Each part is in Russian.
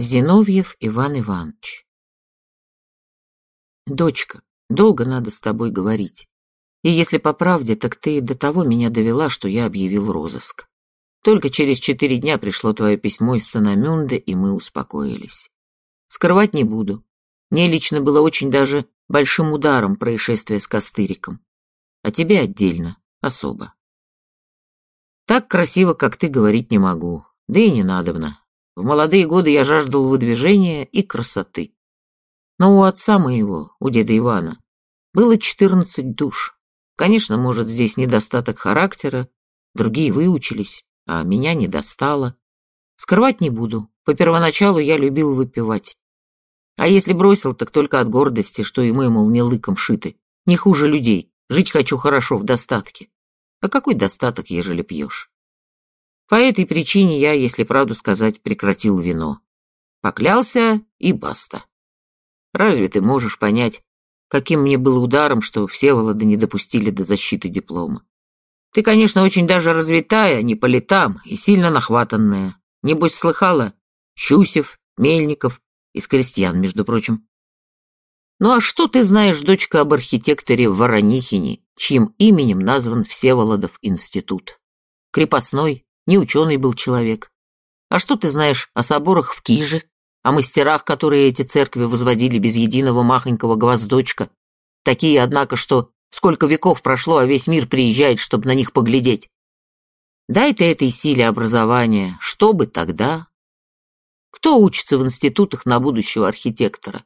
Зиновьев Иван Иванович. Дочка, долго надо с тобой говорить. И если по правде, так ты до того меня довела, что я объявил розыск. Только через четыре дня пришло твое письмо из Санамюнда, и мы успокоились. Скрывать не буду. Мне лично было очень даже большим ударом происшествие с Костыриком. А тебе отдельно, особо. Так красиво, как ты, говорить не могу. Да и не надобно. В молодые годы я жаждал выдвижения и красоты. Но у отца моего, у деда Ивана, было четырнадцать душ. Конечно, может, здесь недостаток характера, другие выучились, а меня не достало. Скрывать не буду. По первоначалу я любил выпивать. А если бросил, так только от гордости, что и мы, мол, не лыком шиты. Не хуже людей. Жить хочу хорошо, в достатке. А какой достаток, ежели пьешь? По этой причине я, если правду сказать, прекратил вино. Поклялся и баста. Разве ты можешь понять, каким мне было ударом, что все Всеволода не допустили до защиты диплома? Ты, конечно, очень даже развитая, не по летам и сильно нахватанная. Небось, слыхала? Щусев, Мельников, из крестьян, между прочим. Ну а что ты знаешь, дочка, об архитекторе Воронихине, чьим именем назван Всеволодов институт? Крепостной, не ученый был человек. А что ты знаешь о соборах в Киже, о мастерах, которые эти церкви возводили без единого махонького гвоздочка? Такие, однако, что сколько веков прошло, а весь мир приезжает, чтобы на них поглядеть. Дай ты этой силе образования, что бы тогда? Кто учится в институтах на будущего архитектора?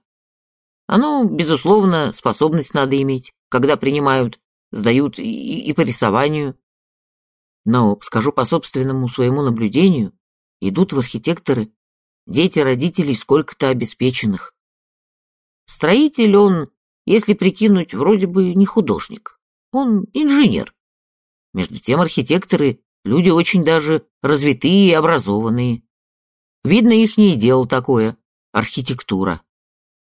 А ну, безусловно, способность надо иметь, когда принимают, сдают и, и по рисованию, но, скажу по собственному своему наблюдению, идут в архитекторы дети родителей сколько-то обеспеченных. Строитель он, если прикинуть, вроде бы не художник. Он инженер. Между тем архитекторы — люди очень даже развитые и образованные. Видно, их не дело такое — архитектура.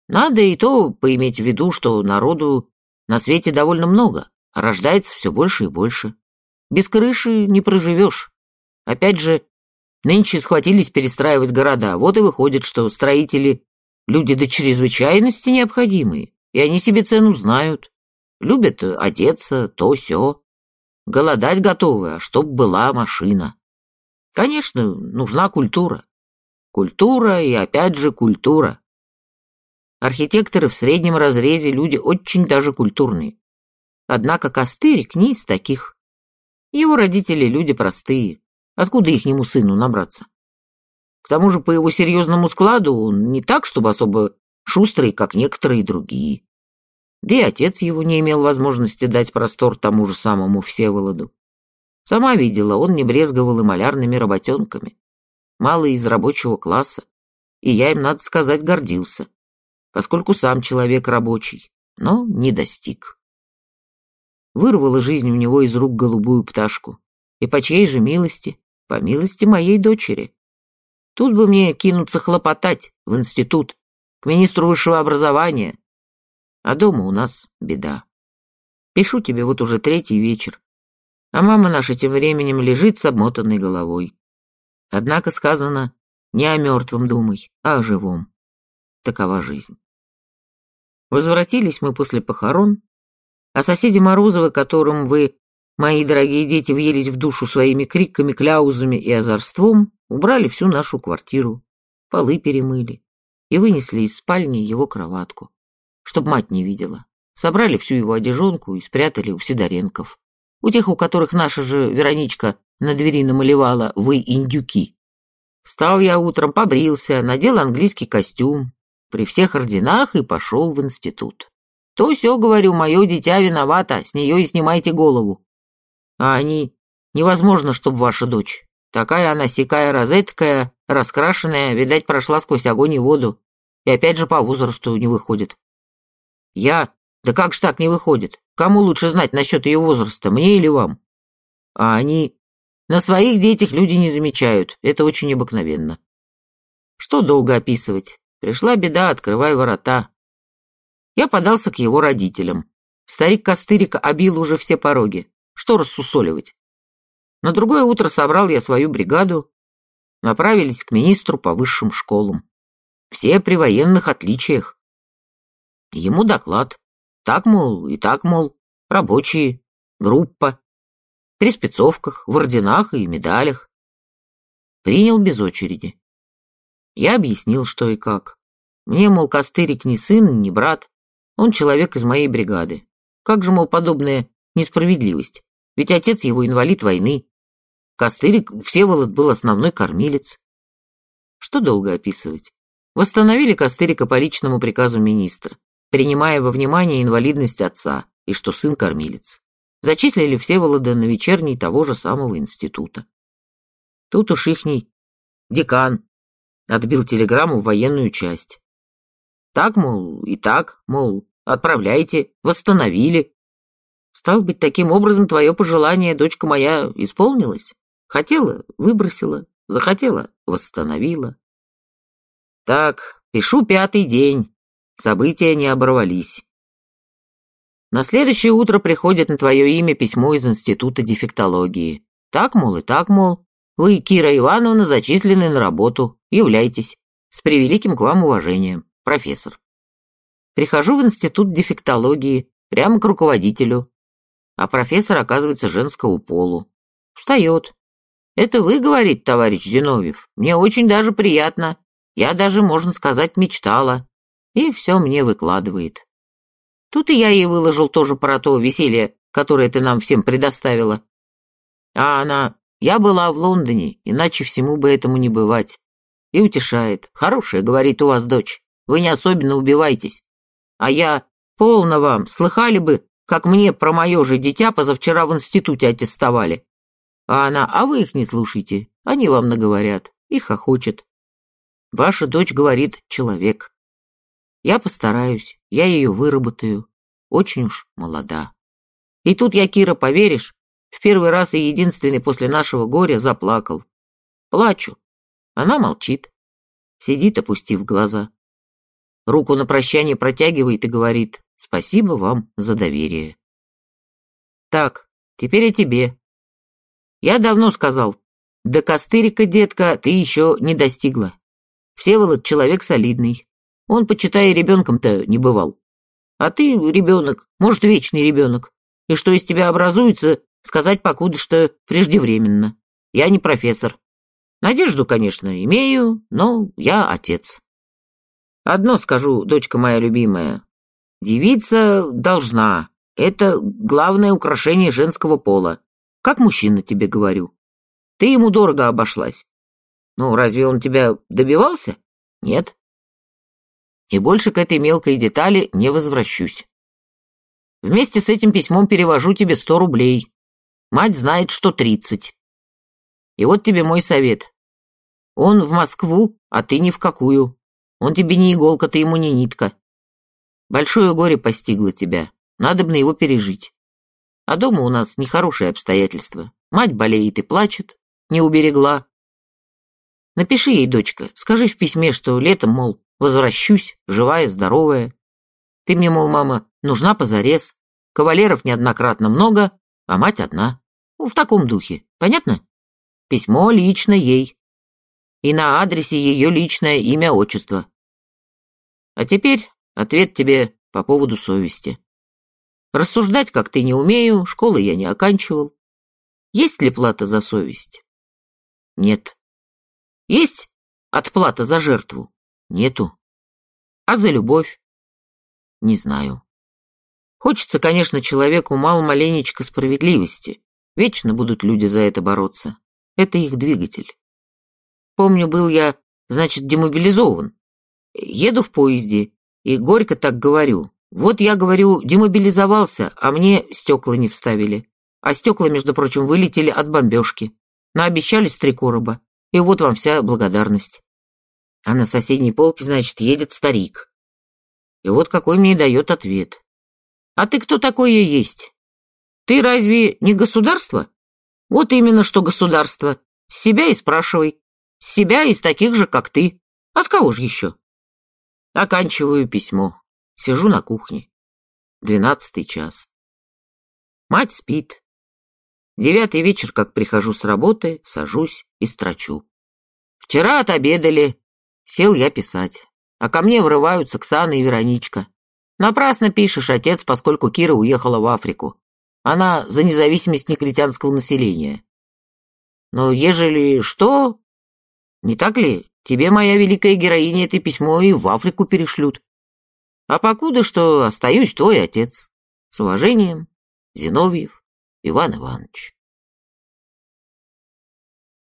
Надо и то поиметь в виду, что народу на свете довольно много, а рождается все больше и больше. Без крыши не проживешь. Опять же, нынче схватились перестраивать города. Вот и выходит, что строители — люди до чрезвычайности необходимые, и они себе цену знают. Любят одеться, то сё. Голодать готовы, а чтоб была машина. Конечно, нужна культура. Культура и опять же культура. Архитекторы в среднем разрезе люди очень даже культурные. Однако Костырик не из таких. Его родители люди простые. Откуда ихнему сыну набраться? К тому же, по его серьезному складу, он не так, чтобы особо шустрый, как некоторые другие. Да и отец его не имел возможности дать простор тому же самому Всеволоду. Сама видела, он не брезговал и малярными работенками. Мало из рабочего класса. И я им, надо сказать, гордился, поскольку сам человек рабочий, но не достиг вырвала жизнь у него из рук голубую пташку. И по чьей же милости? По милости моей дочери. Тут бы мне кинуться хлопотать в институт, к министру высшего образования. А дома у нас беда. Пишу тебе вот уже третий вечер, а мама наша тем временем лежит с обмотанной головой. Однако сказано, не о мертвом думай, а о живом. Такова жизнь. Возвратились мы после похорон, а соседи Морозовы, которым вы, мои дорогие дети, въелись в душу своими криками, кляузами и озорством, убрали всю нашу квартиру, полы перемыли и вынесли из спальни его кроватку, чтоб мать не видела. Собрали всю его одежонку и спрятали у Сидоренков. У тех, у которых наша же Вероничка на двери намалевала «Вы индюки». Встал я утром, побрился, надел английский костюм, при всех орденах и пошел в институт. То все, говорю, мое дитя виновата, с нее и снимайте голову. А они, невозможно, чтоб ваша дочь. Такая она сякая розеткая, раскрашенная, видать, прошла сквозь огонь и воду. И опять же по возрасту не выходит. Я, да как ж так не выходит? Кому лучше знать насчет ее возраста, мне или вам? А они, на своих детях люди не замечают, это очень обыкновенно. Что долго описывать? Пришла беда, открывай ворота. Я подался к его родителям. Старик Костырика обил уже все пороги. Что рассусоливать? На другое утро собрал я свою бригаду. Направились к министру по высшим школам. Все при военных отличиях. Ему доклад. Так, мол, и так, мол, рабочие, группа. При спецовках, в орденах и медалях. Принял без очереди. Я объяснил, что и как. Мне, мол, Костырик не сын, не брат. Он человек из моей бригады. Как же, мол, подобная несправедливость? Ведь отец его инвалид войны. Костырик Всеволод был основной кормилец. Что долго описывать? Восстановили Костырика по личному приказу министра, принимая во внимание инвалидность отца и что сын кормилец. Зачислили Всеволода на вечерний того же самого института. Тут уж ихний декан отбил телеграмму в военную часть. Так, мол, и так, мол, отправляйте, восстановили. Стал быть, таким образом твое пожелание, дочка моя, исполнилось? Хотела — выбросила, захотела — восстановила. Так, пишу пятый день. События не оборвались. На следующее утро приходит на твое имя письмо из Института дефектологии. Так, мол, и так, мол, вы, Кира Ивановна, зачислены на работу. Являйтесь. С превеликим к вам уважением. Профессор. Прихожу в Институт дефектологии, прямо к руководителю. А профессор оказывается женского полу. Встает. Это вы, говорит товарищ Зиновьев. Мне очень даже приятно. Я даже, можно сказать, мечтала. И все мне выкладывает. Тут и я ей выложил тоже про то веселье, которое ты нам всем предоставила. А она, я была в Лондоне, иначе всему бы этому не бывать. И утешает. Хорошая, говорит, у вас дочь. Вы не особенно убивайтесь. А я, полно вам, слыхали бы, как мне про мое же дитя позавчера в институте аттестовали. А она, а вы их не слушайте, они вам наговорят, их хохочет. Ваша дочь говорит «человек». Я постараюсь, я ее выработаю. Очень уж молода. И тут я, Кира, поверишь, в первый раз и единственный после нашего горя заплакал. Плачу. Она молчит. Сидит, опустив глаза. Руку на прощание протягивает и говорит «Спасибо вам за доверие». Так, теперь о тебе. Я давно сказал, до Костырика, детка, ты еще не достигла. Всеволод человек солидный. Он, почитай, ребенком-то не бывал. А ты ребенок, может, вечный ребенок. И что из тебя образуется, сказать покуда что преждевременно. Я не профессор. Надежду, конечно, имею, но я отец. Одно скажу, дочка моя любимая. Девица должна. Это главное украшение женского пола. Как мужчина тебе говорю. Ты ему дорого обошлась. Ну, разве он тебя добивался? Нет. И больше к этой мелкой детали не возвращусь. Вместе с этим письмом перевожу тебе сто рублей. Мать знает, что тридцать. И вот тебе мой совет. Он в Москву, а ты ни в какую. Он тебе не иголка, ты ему не нитка. Большое горе постигло тебя. Надо бы на его пережить. А дома у нас нехорошие обстоятельства. Мать болеет и плачет, не уберегла. Напиши ей, дочка, скажи в письме, что летом, мол, возвращусь, живая, здоровая. Ты мне, мол, мама, нужна позарез. Кавалеров неоднократно много, а мать одна. Ну, в таком духе. Понятно? Письмо лично ей. И на адресе ее личное имя, отчество. А теперь ответ тебе по поводу совести. Рассуждать как ты не умею, школы я не оканчивал. Есть ли плата за совесть? Нет. Есть отплата за жертву? Нету. А за любовь? Не знаю. Хочется, конечно, человеку мало-маленечко справедливости. Вечно будут люди за это бороться. Это их двигатель. Помню, был я, значит, демобилизован. Еду в поезде и горько так говорю. Вот я, говорю, демобилизовался, а мне стекла не вставили. А стекла, между прочим, вылетели от бомбежки. Наобещали с три короба. И вот вам вся благодарность. А на соседней полке, значит, едет старик. И вот какой мне дает ответ. А ты кто такое есть? Ты разве не государство? Вот именно что государство. С себя и спрашивай. Себя из таких же, как ты. А с кого же еще? Оканчиваю письмо. Сижу на кухне. Двенадцатый час. Мать спит. Девятый вечер, как прихожу с работы, сажусь и строчу. Вчера отобедали. Сел я писать. А ко мне врываются Ксана и Вероничка. Напрасно пишешь, отец, поскольку Кира уехала в Африку. Она за независимость негритянского населения. Но ежели что, не так ли, тебе моя великая героиня это письмо и в Африку перешлют. А покуда что остаюсь твой отец. С уважением, Зиновьев Иван Иванович.